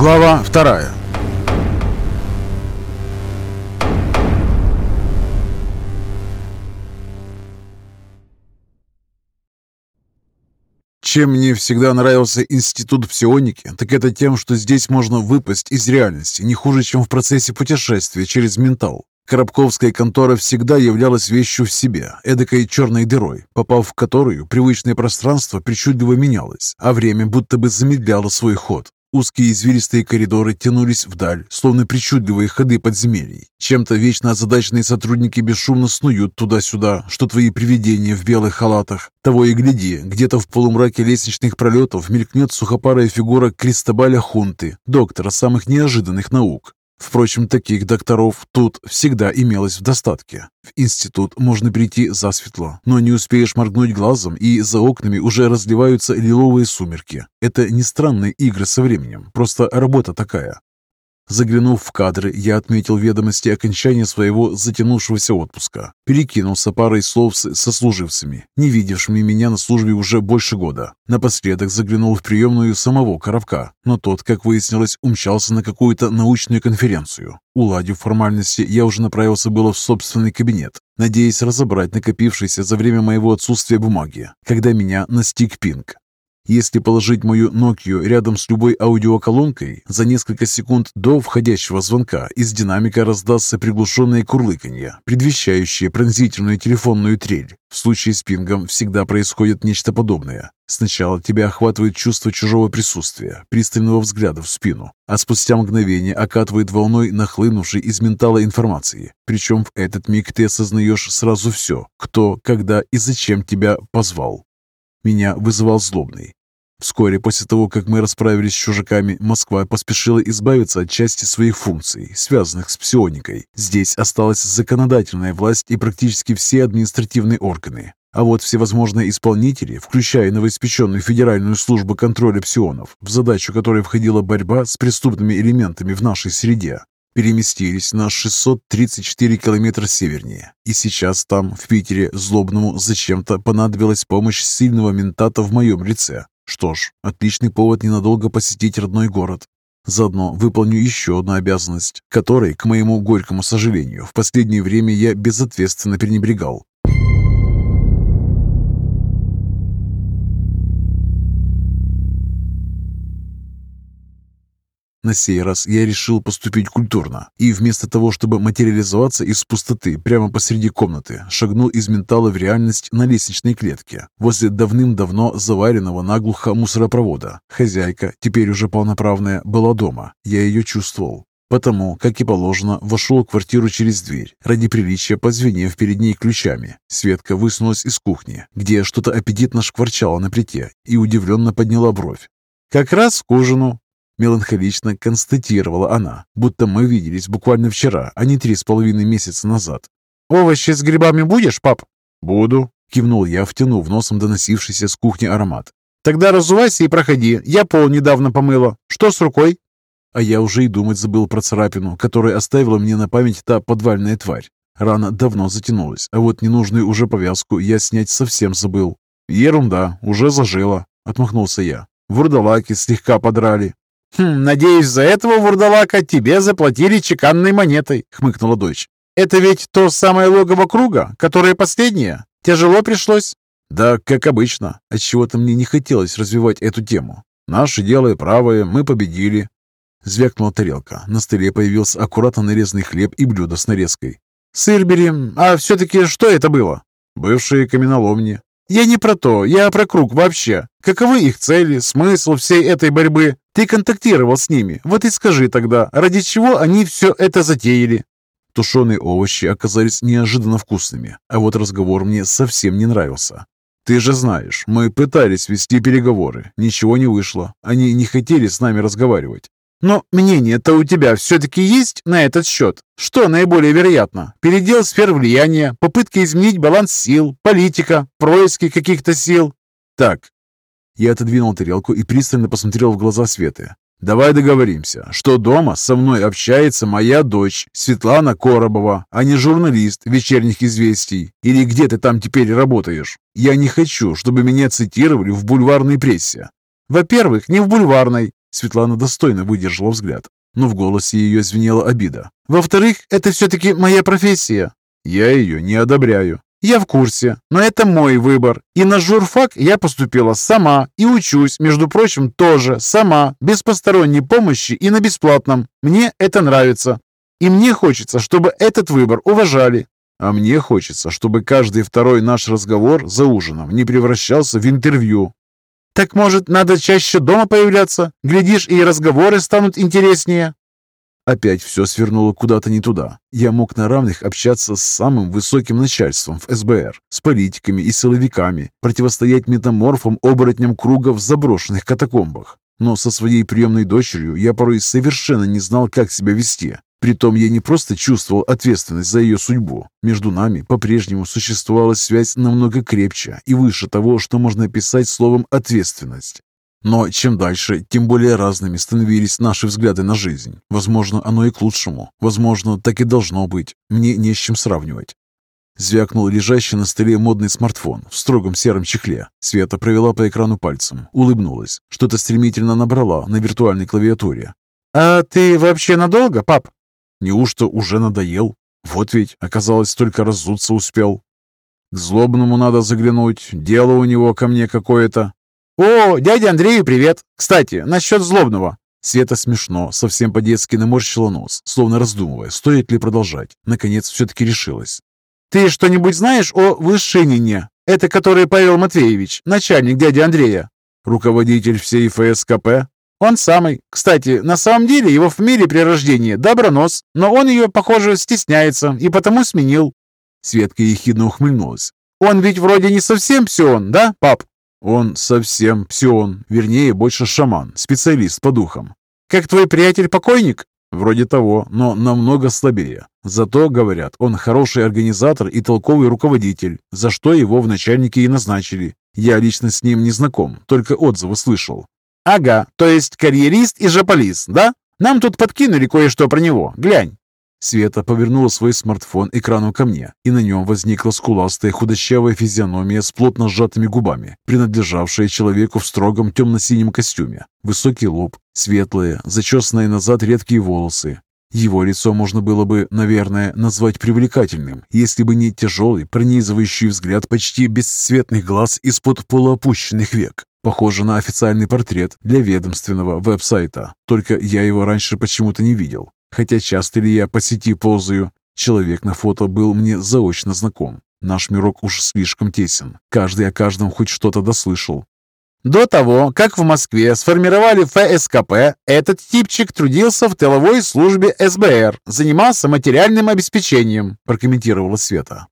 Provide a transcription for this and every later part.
Глава вторая. Чем мне всегда нравился институт псионики, так это тем, что здесь можно выпасть из реальности не хуже, чем в процессе путешествия через ментал. Коробковская контора всегда являлась вещью в себе, эдакой черной дырой, попав в которую привычное пространство причудливо менялось, а время будто бы замедляло свой ход. Узкие извилистые коридоры тянулись вдаль, словно причудливые ходы подземелий. Чем-то вечно озадаченные сотрудники бесшумно снуют туда-сюда, что твои привидения в белых халатах. Того и гляди, где-то в полумраке лестничных пролетов мелькнет сухопарая фигура Кристобаля Хунты, доктора самых неожиданных наук. Впрочем, таких докторов тут всегда имелось в достатке. В институт можно прийти засветло, но не успеешь моргнуть глазом, и за окнами уже разливаются лиловые сумерки. Это не странные игры со временем, просто работа такая. Заглянув в кадры, я отметил ведомости окончания своего затянувшегося отпуска. Перекинулся парой слов с сослуживцами, не видевшими меня на службе уже больше года. Напоследок заглянул в приемную самого Коробка, но тот, как выяснилось, умчался на какую-то научную конференцию. Уладив формальности, я уже направился было в собственный кабинет, надеясь разобрать накопившиеся за время моего отсутствия бумаги, когда меня настиг пинг. Если положить мою Nokia рядом с любой аудиоколонкой, за несколько секунд до входящего звонка из динамика раздастся приглушенное курлыканье, предвещающее пронзительную телефонную трель. В случае с пингом всегда происходит нечто подобное. Сначала тебя охватывает чувство чужого присутствия, пристального взгляда в спину, а спустя мгновение окатывает волной нахлынувшей из ментала информации. Причем в этот миг ты осознаешь сразу все, кто, когда и зачем тебя позвал меня вызывал злобный. Вскоре после того, как мы расправились с чужаками, Москва поспешила избавиться от части своих функций, связанных с псионикой. Здесь осталась законодательная власть и практически все административные органы. А вот всевозможные исполнители, включая новоиспеченную Федеральную службу контроля псионов, в задачу которой входила борьба с преступными элементами в нашей среде, переместились на 634 километра севернее. И сейчас там, в Питере, злобному зачем-то понадобилась помощь сильного ментата в моем лице. Что ж, отличный повод ненадолго посетить родной город. Заодно выполню еще одну обязанность, которой, к моему горькому сожалению, в последнее время я безответственно пренебрегал. На сей раз я решил поступить культурно и вместо того, чтобы материализоваться из пустоты прямо посреди комнаты, шагнул из ментала в реальность на лестничной клетке возле давным-давно заваренного наглухо мусоропровода. Хозяйка, теперь уже полноправная, была дома. Я ее чувствовал. Потому, как и положено, вошел в квартиру через дверь, ради приличия позвенев перед ней ключами. Светка высунулась из кухни, где что-то аппетитно шкварчало на плите, и удивленно подняла бровь. «Как раз к ужину», Меланхолично констатировала она, будто мы виделись буквально вчера, а не три с половиной месяца назад. «Овощи с грибами будешь, пап?» «Буду», — кивнул я, втянув носом доносившийся с кухни аромат. «Тогда разувайся и проходи. Я пол недавно помыла. Что с рукой?» А я уже и думать забыл про царапину, которую оставила мне на память та подвальная тварь. Рана давно затянулась, а вот ненужную уже повязку я снять совсем забыл. «Ерунда, уже зажила», — отмахнулся я. «Вурдалаки слегка подрали, «Хм, надеюсь, за этого вурдалака тебе заплатили чеканной монетой», — хмыкнула дочь. «Это ведь то самое логово круга, которое последнее? Тяжело пришлось?» «Да, как обычно. Отчего-то мне не хотелось развивать эту тему. Наше дело и правое, мы победили». Звякнула тарелка. На столе появился аккуратно нарезанный хлеб и блюдо с нарезкой. «Сыр бери. А все-таки что это было?» «Бывшие каменоломни». «Я не про то. Я про круг вообще. Каковы их цели, смысл всей этой борьбы? Ты контактировал с ними, вот и скажи тогда, ради чего они все это затеяли?» Тушеные овощи оказались неожиданно вкусными, а вот разговор мне совсем не нравился. «Ты же знаешь, мы пытались вести переговоры, ничего не вышло. Они не хотели с нами разговаривать. Но мнение-то у тебя все-таки есть на этот счет? Что наиболее вероятно? Передел сфер влияния, попытка изменить баланс сил, политика, происки каких-то сил? Так, я отодвинул тарелку и пристально посмотрел в глаза Светы. «Давай договоримся, что дома со мной общается моя дочь Светлана Коробова, а не журналист вечерних известий. Или где ты там теперь работаешь? Я не хочу, чтобы меня цитировали в бульварной прессе». «Во-первых, не в бульварной. Светлана достойно выдержала взгляд, но в голосе ее звенела обида. «Во-вторых, это все-таки моя профессия». «Я ее не одобряю». «Я в курсе, но это мой выбор. И на журфак я поступила сама и учусь, между прочим, тоже сама, без посторонней помощи и на бесплатном. Мне это нравится. И мне хочется, чтобы этот выбор уважали. А мне хочется, чтобы каждый второй наш разговор за ужином не превращался в интервью. Так, может, надо чаще дома появляться? Глядишь, и разговоры станут интереснее. Опять все свернуло куда-то не туда. Я мог на равных общаться с самым высоким начальством в СБР, с политиками и силовиками, противостоять метаморфам-оборотням круга в заброшенных катакомбах. Но со своей приемной дочерью я порой совершенно не знал, как себя вести. Притом я не просто чувствовал ответственность за ее судьбу. Между нами по-прежнему существовала связь намного крепче и выше того, что можно описать словом «ответственность». Но чем дальше, тем более разными становились наши взгляды на жизнь. Возможно, оно и к лучшему. Возможно, так и должно быть. Мне не с чем сравнивать. Звякнул лежащий на столе модный смартфон в строгом сером чехле. Света провела по экрану пальцем, улыбнулась. Что-то стремительно набрала на виртуальной клавиатуре. «А ты вообще надолго, пап?» Неужто уже надоел? Вот ведь, оказалось, только разуться успел. К злобному надо заглянуть, дело у него ко мне какое-то. «О, дядя Андрею привет! Кстати, насчет злобного!» Света смешно, совсем по-детски наморщила нос, словно раздумывая, стоит ли продолжать. Наконец, все-таки решилась. «Ты что-нибудь знаешь о Вышинине? Это который Павел Матвеевич, начальник дяди Андрея?» «Руководитель всей ФСКП?» Он самый. Кстати, на самом деле его фамилия при рождении Добронос, но он ее, похоже, стесняется и потому сменил. Светка ехидно ухмыльнулась. Он ведь вроде не совсем псион, да, пап? Он совсем псион, вернее, больше шаман, специалист по духам. Как твой приятель-покойник? Вроде того, но намного слабее. Зато, говорят, он хороший организатор и толковый руководитель, за что его в начальнике и назначили. Я лично с ним не знаком, только отзывы слышал. «Ага, то есть карьерист и жополист, да? Нам тут подкинули кое-что про него. Глянь». Света повернула свой смартфон экраном ко мне, и на нем возникла скуластая худощавая физиономия с плотно сжатыми губами, принадлежавшая человеку в строгом темно-синем костюме. Высокий лоб, светлые, зачесанные назад редкие волосы. Его лицо можно было бы, наверное, назвать привлекательным, если бы не тяжелый, пронизывающий взгляд почти бесцветных глаз из-под полуопущенных век. Похоже на официальный портрет для ведомственного веб-сайта, только я его раньше почему-то не видел. Хотя часто ли я по сети ползаю, человек на фото был мне заочно знаком. Наш мирок уж слишком тесен. Каждый о каждом хоть что-то дослышал. До того, как в Москве сформировали ФСКП, этот типчик трудился в тыловой службе СБР, занимался материальным обеспечением, прокомментировала Света.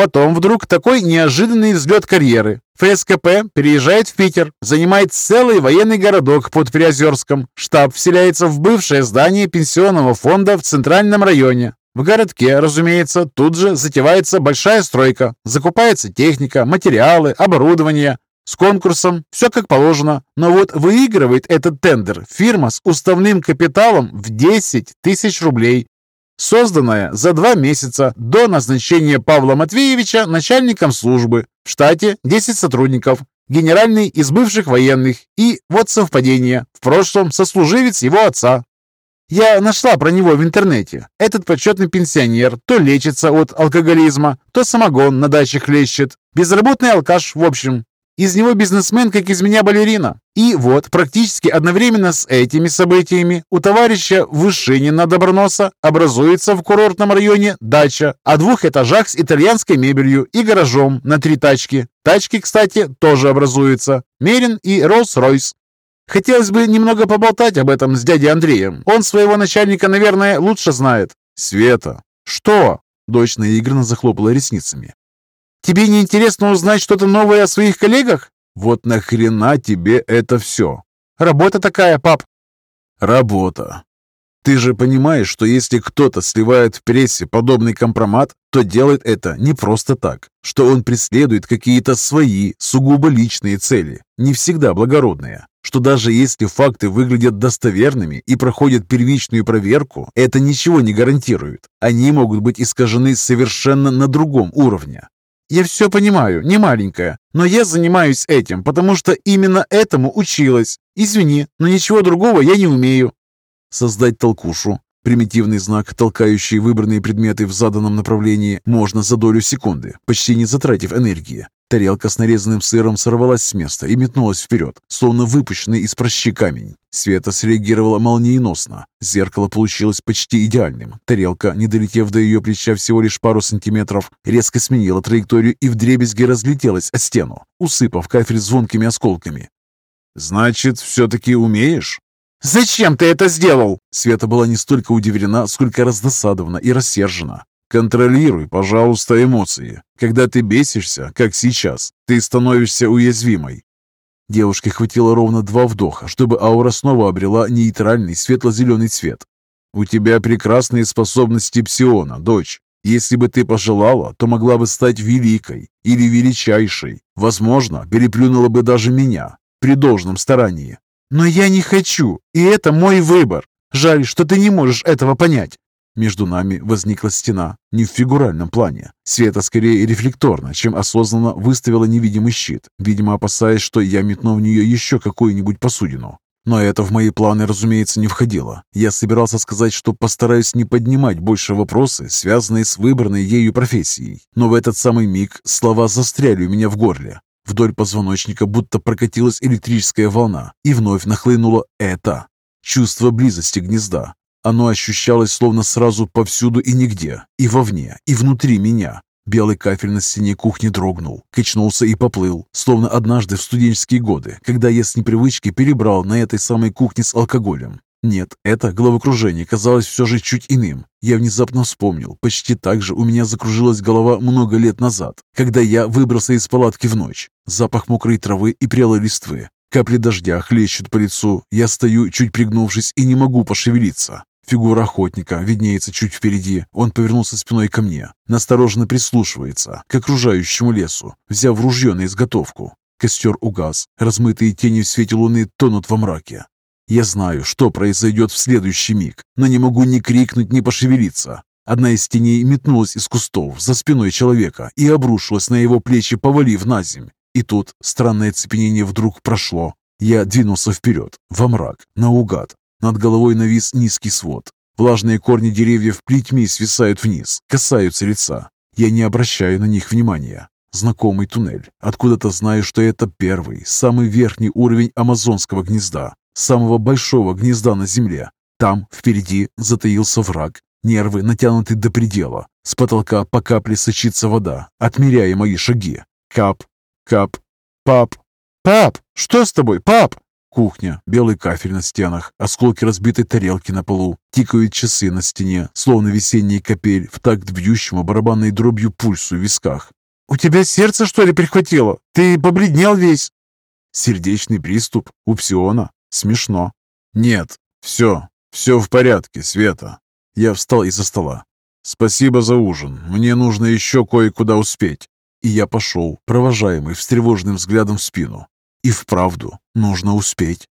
Потом вдруг такой неожиданный взлет карьеры. ФСКП переезжает в Питер, занимает целый военный городок под Приозерском. Штаб вселяется в бывшее здание пенсионного фонда в центральном районе. В городке, разумеется, тут же затевается большая стройка. Закупается техника, материалы, оборудование. С конкурсом все как положено. Но вот выигрывает этот тендер фирма с уставным капиталом в 10 тысяч рублей созданная за два месяца до назначения Павла Матвеевича начальником службы. В штате 10 сотрудников, генеральный из бывших военных и, вот совпадение, в прошлом сослуживец его отца. Я нашла про него в интернете. Этот почетный пенсионер то лечится от алкоголизма, то самогон на даче хлещет. Безработный алкаш, в общем. Из него бизнесмен, как из меня балерина. И вот, практически одновременно с этими событиями у товарища Вышинина Доброноса образуется в курортном районе дача о двух этажах с итальянской мебелью и гаражом на три тачки. Тачки, кстати, тоже образуются. Мерин и Роллс-Ройс. Хотелось бы немного поболтать об этом с дядей Андреем. Он своего начальника, наверное, лучше знает. Света. Что? Дочь наигранно захлопала ресницами. Тебе не интересно узнать что-то новое о своих коллегах? Вот нахрена тебе это все? Работа такая, пап. Работа. Ты же понимаешь, что если кто-то сливает в прессе подобный компромат, то делает это не просто так, что он преследует какие-то свои, сугубо личные цели, не всегда благородные, что даже если факты выглядят достоверными и проходят первичную проверку, это ничего не гарантирует. Они могут быть искажены совершенно на другом уровне. Я все понимаю, не маленькая, но я занимаюсь этим, потому что именно этому училась. Извини, но ничего другого я не умею. Создать толкушу, примитивный знак, толкающий выбранные предметы в заданном направлении, можно за долю секунды, почти не затратив энергии. Тарелка с нарезанным сыром сорвалась с места и метнулась вперед, словно выпущенный из прощи камень. Света среагировала молниеносно. Зеркало получилось почти идеальным. Тарелка, не долетев до ее плеча всего лишь пару сантиметров, резко сменила траекторию и вдребезги разлетелась о стену, усыпав кафель звонкими осколками. «Значит, все-таки умеешь?» «Зачем ты это сделал?» Света была не столько удивлена, сколько раздосадована и рассержена. Контролируй, пожалуйста, эмоции. Когда ты бесишься, как сейчас, ты становишься уязвимой. Девушке хватило ровно два вдоха, чтобы аура снова обрела нейтральный светло-зеленый цвет. «У тебя прекрасные способности псиона, дочь. Если бы ты пожелала, то могла бы стать великой или величайшей. Возможно, переплюнула бы даже меня при должном старании. Но я не хочу, и это мой выбор. Жаль, что ты не можешь этого понять. Между нами возникла стена, не в фигуральном плане. Света скорее рефлекторно, чем осознанно выставила невидимый щит, видимо, опасаясь, что я метну в нее еще какую-нибудь посудину. Но это в мои планы, разумеется, не входило. Я собирался сказать, что постараюсь не поднимать больше вопросы, связанные с выбранной ею профессией. Но в этот самый миг слова застряли у меня в горле. Вдоль позвоночника будто прокатилась электрическая волна, и вновь нахлынуло это. Чувство близости гнезда, оно ощущалось словно сразу повсюду и нигде, и вовне, и внутри меня. Белый кафель на стене кухни дрогнул, качнулся и поплыл, словно однажды в студенческие годы, когда я с непривычки перебрал на этой самой кухне с алкоголем. Нет, это головокружение казалось все же чуть иным. Я внезапно вспомнил, почти так же у меня закружилась голова много лет назад, когда я выбрался из палатки в ночь. Запах мокрой травы и прелой листвы. Капли дождя хлещут по лицу. Я стою, чуть пригнувшись, и не могу пошевелиться. Фигура охотника виднеется чуть впереди. Он повернулся спиной ко мне, настороженно прислушивается к окружающему лесу, взяв ружье на изготовку. Костер угас, размытые тени в свете луны тонут во мраке. Я знаю, что произойдет в следующий миг, но не могу ни крикнуть, ни пошевелиться. Одна из теней метнулась из кустов за спиной человека и обрушилась на его плечи, повалив на земь. И тут странное цепенение вдруг прошло. Я двинулся вперед, во мрак, наугад, над головой навис низкий свод. Влажные корни деревьев плетьми свисают вниз, касаются лица. Я не обращаю на них внимания. Знакомый туннель. Откуда-то знаю, что это первый, самый верхний уровень амазонского гнезда, самого большого гнезда на земле. Там, впереди, затаился враг. Нервы натянуты до предела. С потолка по капле сочится вода, отмеряя мои шаги. Кап, кап, пап. «Пап, что с тобой, пап?» Кухня, белый кафель на стенах, осколки разбитой тарелки на полу, тикают часы на стене, словно весенний капель в такт бьющему барабанной дробью пульсу в висках. «У тебя сердце, что ли, прихватило? Ты побледнел весь!» Сердечный приступ у псиона. Смешно. «Нет, все, все в порядке, Света». Я встал из-за стола. «Спасибо за ужин. Мне нужно еще кое-куда успеть». И я пошел, провожаемый встревоженным взглядом в спину. И вправду нужно успеть.